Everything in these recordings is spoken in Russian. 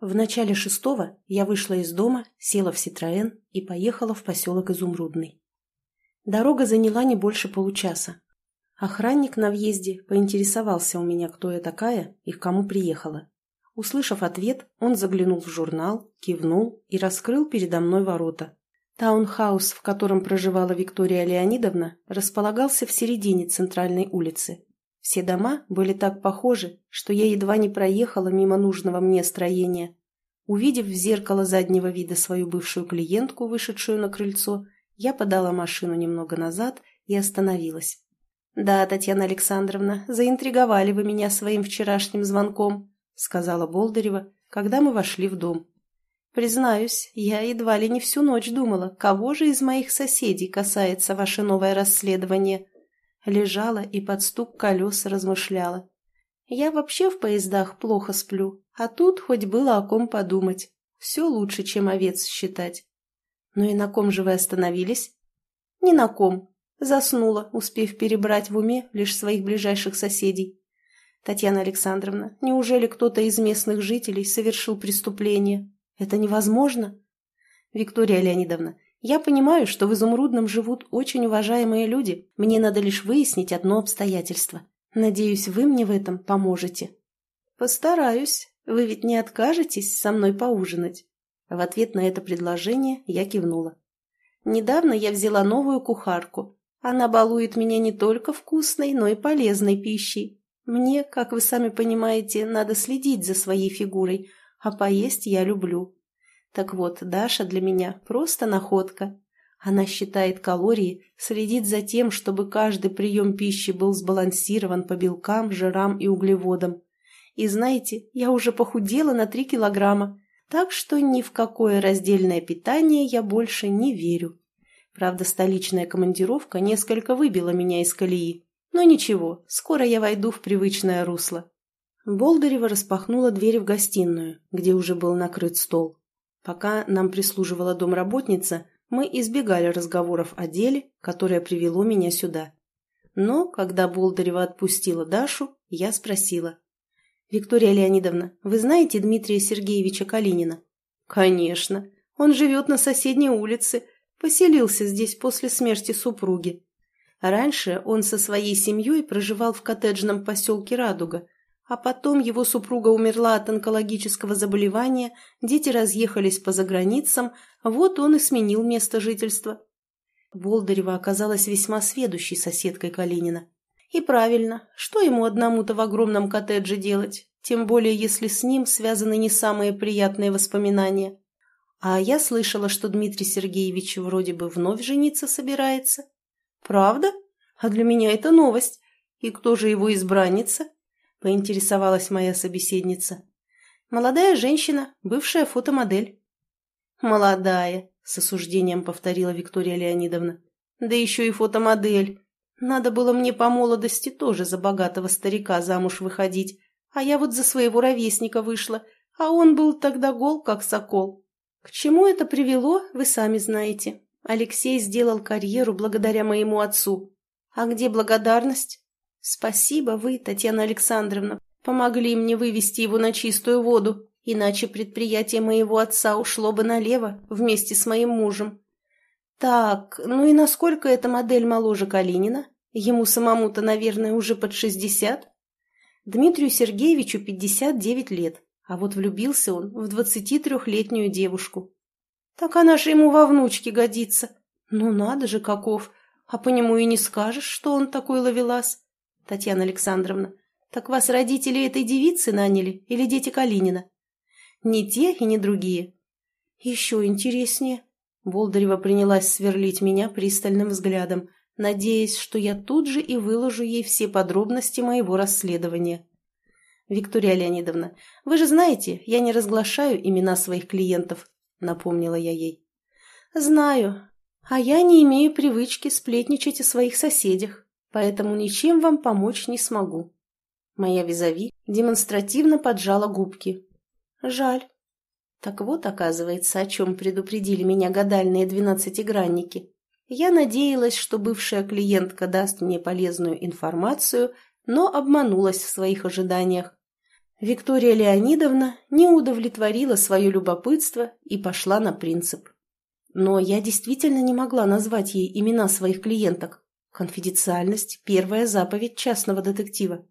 В начале шестого я вышла из дома, села в Ситроэн и поехала в поселок Изумрудный. Дорога заняла не больше получаса. Охранник на въезде поинтересовался у меня, кто я такая и к кому приехала. Услышав ответ, он заглянул в журнал, кивнул и раскрыл передо мной ворота. Таунхаус, в котором проживала Виктория Леонидовна, располагался в середине центральной улицы. Все дома были так похожи, что я едва не проехала мимо нужного мне строения. Увидев в зеркало заднего вида свою бывшую клиентку, вышедшую на крыльцо, я подала машину немного назад и остановилась. «Да, Татьяна Александровна, заинтриговали вы меня своим вчерашним звонком», сказала Болдырева, когда мы вошли в дом. Признаюсь, я едва ли не всю ночь думала, кого же из моих соседей касается ваше новое расследование. Лежала и под стук колес размышляла. Я вообще в поездах плохо сплю, а тут хоть было о ком подумать. Все лучше, чем овец считать. Ну и на ком же вы остановились? Ни на ком. Заснула, успев перебрать в уме лишь своих ближайших соседей. Татьяна Александровна, неужели кто-то из местных жителей совершил преступление? Это невозможно. Виктория Леонидовна, я понимаю, что в Изумрудном живут очень уважаемые люди. Мне надо лишь выяснить одно обстоятельство. Надеюсь, вы мне в этом поможете. Постараюсь. Вы ведь не откажетесь со мной поужинать? В ответ на это предложение я кивнула. Недавно я взяла новую кухарку. Она балует меня не только вкусной, но и полезной пищей. Мне, как вы сами понимаете, надо следить за своей фигурой, а поесть я люблю. Так вот, Даша для меня просто находка. Она считает калории, следит за тем, чтобы каждый прием пищи был сбалансирован по белкам, жирам и углеводам. И знаете, я уже похудела на три килограмма, так что ни в какое раздельное питание я больше не верю. Правда, столичная командировка несколько выбила меня из колеи. Но ничего, скоро я войду в привычное русло. Болдырева распахнула дверь в гостиную, где уже был накрыт стол. Пока нам прислуживала домработница, мы избегали разговоров о деле, которое привело меня сюда. Но, когда Болдырева отпустила Дашу, я спросила. «Виктория Леонидовна, вы знаете Дмитрия Сергеевича Калинина?» «Конечно. Он живет на соседней улице. Поселился здесь после смерти супруги. Раньше он со своей семьей проживал в коттеджном поселке Радуга, а потом его супруга умерла от онкологического заболевания, дети разъехались по заграницам, вот он и сменил место жительства. Болдырева оказалась весьма сведущей соседкой Калинина. И правильно, что ему одному-то в огромном коттедже делать, тем более если с ним связаны не самые приятные воспоминания. А я слышала, что Дмитрий Сергеевич вроде бы вновь жениться собирается. Правда? А для меня это новость. И кто же его избранница? – поинтересовалась моя собеседница. «Молодая женщина, бывшая фотомодель». «Молодая», – с осуждением повторила Виктория Леонидовна. «Да еще и фотомодель. Надо было мне по молодости тоже за богатого старика замуж выходить, а я вот за своего ровесника вышла, а он был тогда гол, как сокол. К чему это привело, вы сами знаете. Алексей сделал карьеру благодаря моему отцу. А где благодарность? «Спасибо вы, Татьяна Александровна, помогли мне вывести его на чистую воду, иначе предприятие моего отца ушло бы налево вместе с моим мужем». «Так, ну и насколько эта модель моложе Калинина? Ему самому-то, наверное, уже под шестьдесят?» Дмитрию Сергеевичу пятьдесят девять лет, а вот влюбился он в двадцати трехлетнюю девушку. «Так она же ему во внучке годится. Ну надо же, каков! А по нему и не скажешь, что он такой ловелас. Татьяна Александровна, так вас родители этой девицы наняли или дети Калинина? Не те и не другие. Еще интереснее. Болдырева принялась сверлить меня пристальным взглядом, надеясь, что я тут же и выложу ей все подробности моего расследования. «Виктория Леонидовна, вы же знаете, я не разглашаю имена своих клиентов», — напомнила я ей. «Знаю, а я не имею привычки сплетничать о своих соседях поэтому ничем вам помочь не смогу». Моя визави демонстративно поджала губки. «Жаль». Так вот, оказывается, о чем предупредили меня гадальные двенадцатигранники. Я надеялась, что бывшая клиентка даст мне полезную информацию, но обманулась в своих ожиданиях. Виктория Леонидовна не удовлетворила свое любопытство и пошла на принцип. Но я действительно не могла назвать ей имена своих клиенток. Конфиденциальность – первая заповедь частного детектива.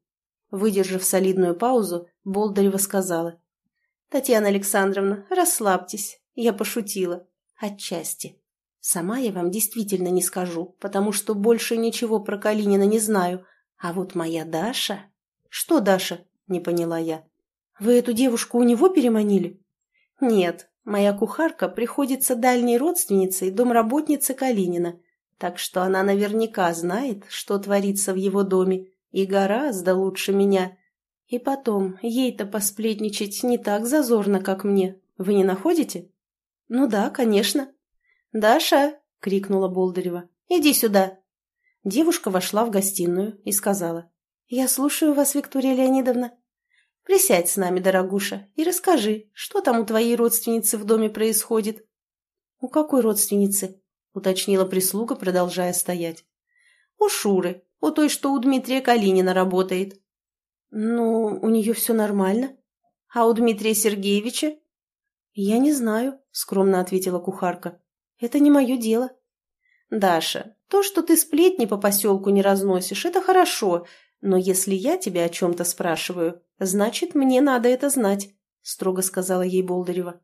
Выдержав солидную паузу, Болдырева сказала. «Татьяна Александровна, расслабьтесь. Я пошутила. Отчасти. Сама я вам действительно не скажу, потому что больше ничего про Калинина не знаю. А вот моя Даша... Что Даша? Не поняла я. Вы эту девушку у него переманили? Нет, моя кухарка приходится дальней родственницей домработницы Калинина, так что она наверняка знает, что творится в его доме, и гораздо лучше меня. И потом, ей-то посплетничать не так зазорно, как мне. Вы не находите? Ну да, конечно. «Даша!» — крикнула Болдырева. «Иди сюда!» Девушка вошла в гостиную и сказала. «Я слушаю вас, Виктория Леонидовна. Присядь с нами, дорогуша, и расскажи, что там у твоей родственницы в доме происходит». «У какой родственницы?» — уточнила прислуга, продолжая стоять. «У Шуры, у той, что у Дмитрия Калинина работает». «Ну, у нее все нормально. А у Дмитрия Сергеевича?» «Я не знаю», — скромно ответила кухарка. Это не мое дело. Даша, то, что ты сплетни по поселку не разносишь, это хорошо, но если я тебя о чем-то спрашиваю, значит, мне надо это знать, строго сказала ей Болдырева.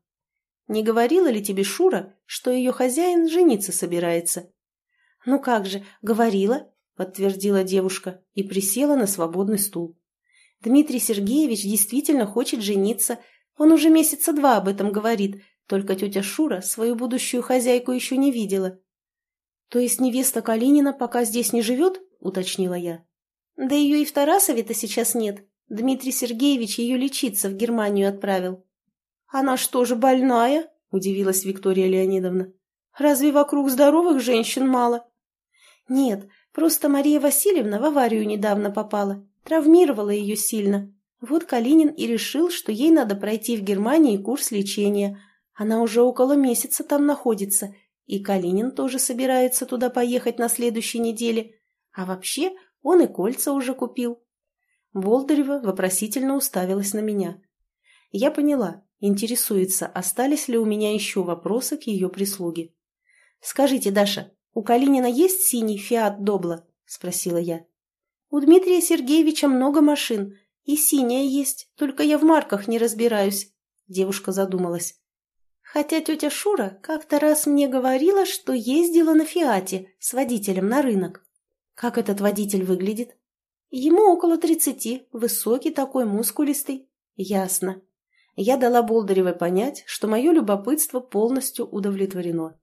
Не говорила ли тебе Шура, что ее хозяин жениться собирается? Ну как же, говорила, подтвердила девушка и присела на свободный стул. Дмитрий Сергеевич действительно хочет жениться, он уже месяца два об этом говорит, только тетя Шура свою будущую хозяйку еще не видела. «То есть невеста Калинина пока здесь не живет?» — уточнила я. «Да ее и в Тарасове-то сейчас нет. Дмитрий Сергеевич ее лечиться в Германию отправил». «Она что же больная?» — удивилась Виктория Леонидовна. «Разве вокруг здоровых женщин мало?» «Нет, просто Мария Васильевна в аварию недавно попала, травмировала ее сильно. Вот Калинин и решил, что ей надо пройти в Германии курс лечения, она уже около месяца там находится, и Калинин тоже собирается туда поехать на следующей неделе. А вообще он и кольца уже купил. Болдырева вопросительно уставилась на меня. Я поняла, интересуется, остались ли у меня еще вопросы к ее прислуге. «Скажите, Даша, у Калинина есть синий «Фиат Добла»?» – спросила я. «У Дмитрия Сергеевича много машин, и синяя есть, только я в марках не разбираюсь», – девушка задумалась. Хотя тетя Шура как-то раз мне говорила, что ездила на «Фиате» с водителем на рынок. Как этот водитель выглядит? Ему около тридцати, высокий такой, мускулистый. Ясно. Я дала Болдыревой понять, что мое любопытство полностью удовлетворено.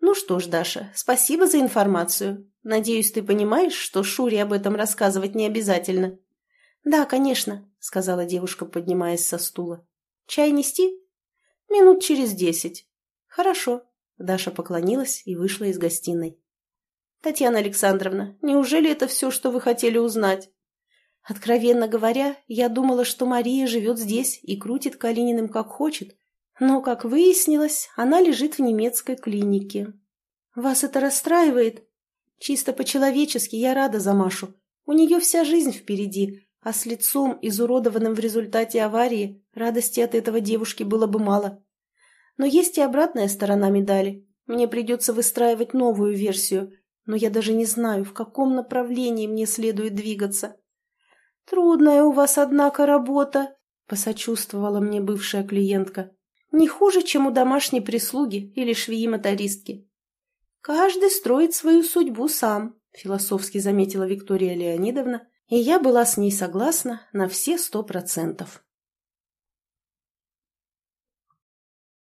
Ну что ж, Даша, спасибо за информацию. Надеюсь, ты понимаешь, что Шуре об этом рассказывать не обязательно. Да, конечно, сказала девушка, поднимаясь со стула. Чай нести? Минут через десять. Хорошо. Даша поклонилась и вышла из гостиной. Татьяна Александровна, неужели это все, что вы хотели узнать? Откровенно говоря, я думала, что Мария живет здесь и крутит Калининым как хочет. Но, как выяснилось, она лежит в немецкой клинике. Вас это расстраивает? Чисто по-человечески я рада за Машу. У нее вся жизнь впереди, а с лицом, изуродованным в результате аварии, радости от этого девушки было бы мало. Но есть и обратная сторона медали. Мне придется выстраивать новую версию, но я даже не знаю, в каком направлении мне следует двигаться. «Трудная у вас, однако, работа», — посочувствовала мне бывшая клиентка. «Не хуже, чем у домашней прислуги или швеи-мотористки». «Каждый строит свою судьбу сам», — философски заметила Виктория Леонидовна, и я была с ней согласна на все сто процентов.